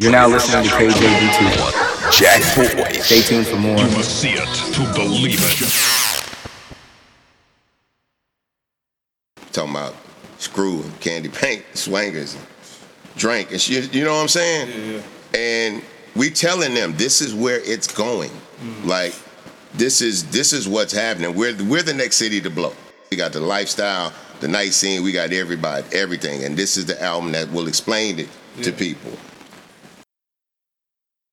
You're now listening to KJV2. Jack Boys. Stay tuned for more. You must see it to believe it. talking about screw candy paint, swangers, drink and shit. You know what I'm saying? And we telling them this is where it's going. Mm. Like this is this is what's happening. We're we're the next city to blow. We got the lifestyle, the night scene. We got everybody, everything. And this is the album that will explain it to people.